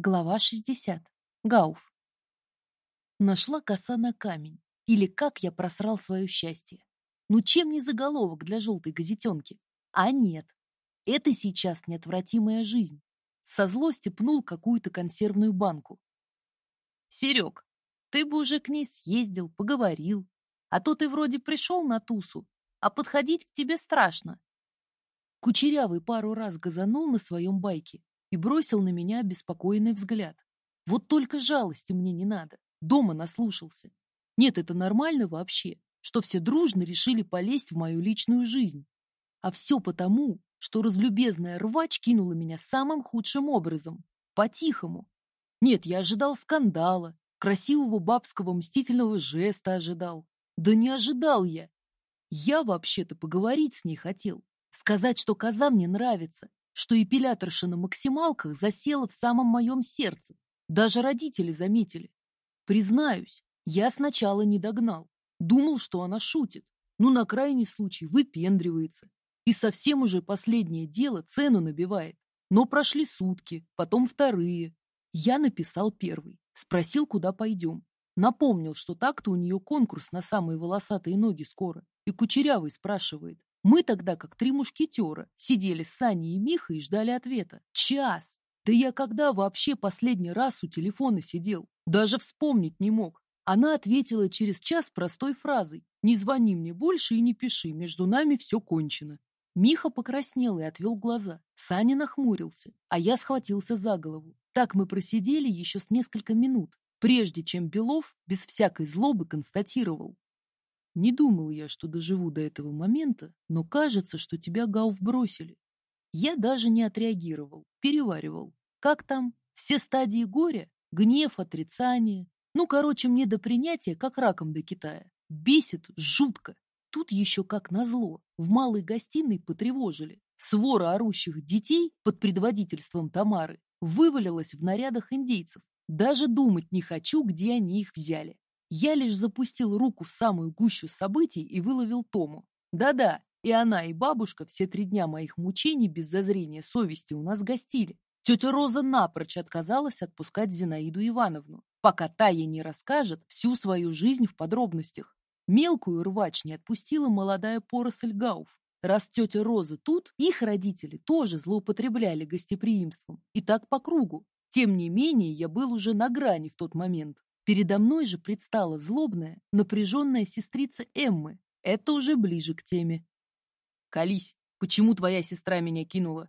Глава 60. Гауф. Нашла коса на камень. Или как я просрал свое счастье. Ну чем не заголовок для желтой газетенки? А нет. Это сейчас неотвратимая жизнь. Со злости пнул какую-то консервную банку. Серег, ты бы уже к ней съездил, поговорил. А то ты вроде пришел на тусу, а подходить к тебе страшно. Кучерявый пару раз газанул на своем байке, и бросил на меня обеспокоенный взгляд. Вот только жалости мне не надо. Дома наслушался. Нет, это нормально вообще, что все дружно решили полезть в мою личную жизнь. А все потому, что разлюбезная рвач кинула меня самым худшим образом. По-тихому. Нет, я ожидал скандала, красивого бабского мстительного жеста ожидал. Да не ожидал я. Я вообще-то поговорить с ней хотел. Сказать, что коза мне нравится, что эпиляторша на максималках засела в самом моем сердце. Даже родители заметили. Признаюсь, я сначала не догнал. Думал, что она шутит. Ну, на крайний случай, выпендривается. И совсем уже последнее дело цену набивает. Но прошли сутки, потом вторые. Я написал первый. Спросил, куда пойдем. Напомнил, что так-то у нее конкурс на самые волосатые ноги скоро. И Кучерявый спрашивает, мы тогда, как три мушкетера, сидели с Саней и Михой и ждали ответа. Час! Да я когда вообще последний раз у телефона сидел? Даже вспомнить не мог. Она ответила через час простой фразой «Не звони мне больше и не пиши, между нами все кончено». Миха покраснел и отвел глаза. Саня нахмурился, а я схватился за голову. Так мы просидели еще с несколько минут, прежде чем Белов без всякой злобы констатировал. Не думал я, что доживу до этого момента, но кажется, что тебя Гауф бросили. Я даже не отреагировал, переваривал. Как там? Все стадии горя? Гнев, отрицание. Ну, короче, мне до принятия, как раком до Китая. Бесит жутко. Тут еще как назло. В малой гостиной потревожили. Свора орущих детей под предводительством Тамары вывалилась в нарядах индейцев. Даже думать не хочу, где они их взяли. Я лишь запустил руку в самую гущу событий и выловил Тому. Да-да, и она, и бабушка все три дня моих мучений без зазрения совести у нас гостили. Тетя Роза напрочь отказалась отпускать Зинаиду Ивановну, пока та ей не расскажет всю свою жизнь в подробностях. Мелкую рвач не отпустила молодая поросль Гауф. Раз тетя Роза тут, их родители тоже злоупотребляли гостеприимством. И так по кругу. Тем не менее, я был уже на грани в тот момент. Передо мной же предстала злобная, напряженная сестрица Эммы. Это уже ближе к теме. «Колись, почему твоя сестра меня кинула?»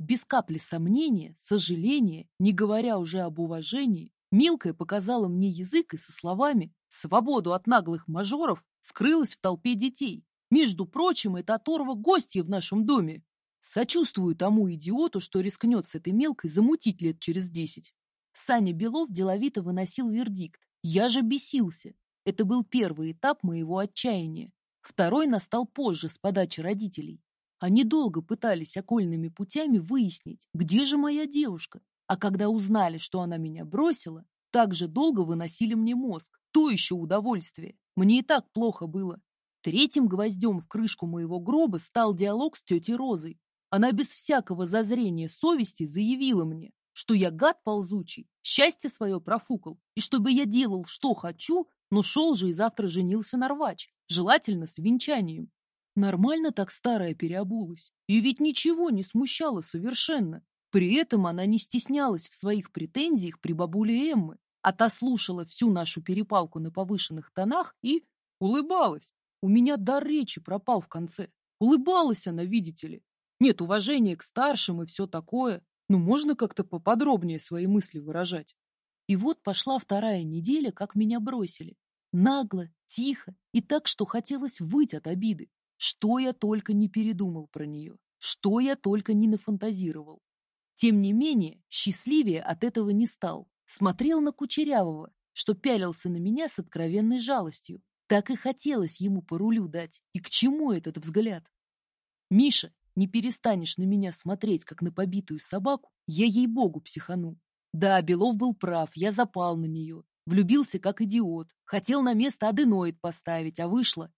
Без капли сомнения, сожаления, не говоря уже об уважении, Милкая показала мне язык и со словами «свободу от наглых мажоров» скрылась в толпе детей. Между прочим, это оторва гостья в нашем доме. Сочувствую тому идиоту, что рискнет с этой мелкой замутить лет через десять. Саня Белов деловито выносил вердикт. Я же бесился. Это был первый этап моего отчаяния. Второй настал позже, с подачи родителей. Они долго пытались окольными путями выяснить, где же моя девушка. А когда узнали, что она меня бросила, так же долго выносили мне мозг. То еще удовольствие. Мне и так плохо было. Третьим гвоздем в крышку моего гроба стал диалог с тетей Розой. Она без всякого зазрения совести заявила мне, что я гад ползучий, счастье свое профукал, и чтобы я делал, что хочу, но шел же и завтра женился на рвач, желательно с венчанием. Нормально так старая переобулась, и ведь ничего не смущало совершенно. При этом она не стеснялась в своих претензиях при бабуле Эммы, а та слушала всю нашу перепалку на повышенных тонах и улыбалась. У меня дар речи пропал в конце. Улыбалась она, видите ли. Нет уважения к старшим и все такое. Ну, можно как-то поподробнее свои мысли выражать? И вот пошла вторая неделя, как меня бросили. Нагло, тихо и так, что хотелось выть от обиды. Что я только не передумал про нее. Что я только не нафантазировал. Тем не менее, счастливее от этого не стал. Смотрел на Кучерявого, что пялился на меня с откровенной жалостью. Так и хотелось ему по рулю дать. И к чему этот взгляд? Миша, не перестанешь на меня смотреть, как на побитую собаку, я ей-богу психану. Да, Белов был прав, я запал на нее. Влюбился как идиот. Хотел на место аденоид поставить, а вышло.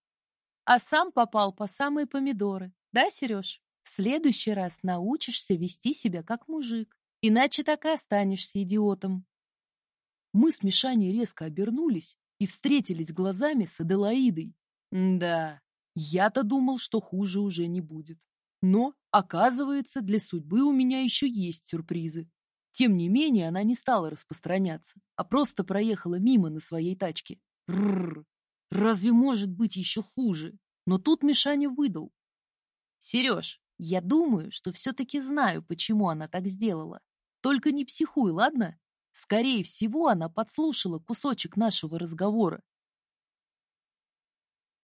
А сам попал по самые помидоры. Да, Сереж? В следующий раз научишься вести себя как мужик. Иначе так и останешься идиотом. Мы с Мишаней резко обернулись и встретились глазами с Аделаидой. Да, я-то думал, что хуже уже не будет. Но, оказывается, для судьбы у меня еще есть сюрпризы. Тем не менее, она не стала распространяться, а просто проехала мимо на своей тачке. Рррр, разве может быть еще хуже? Но тут Мишаня выдал. Сереж, я думаю, что все-таки знаю, почему она так сделала. Только не психуй, ладно? Скорее всего, она подслушала кусочек нашего разговора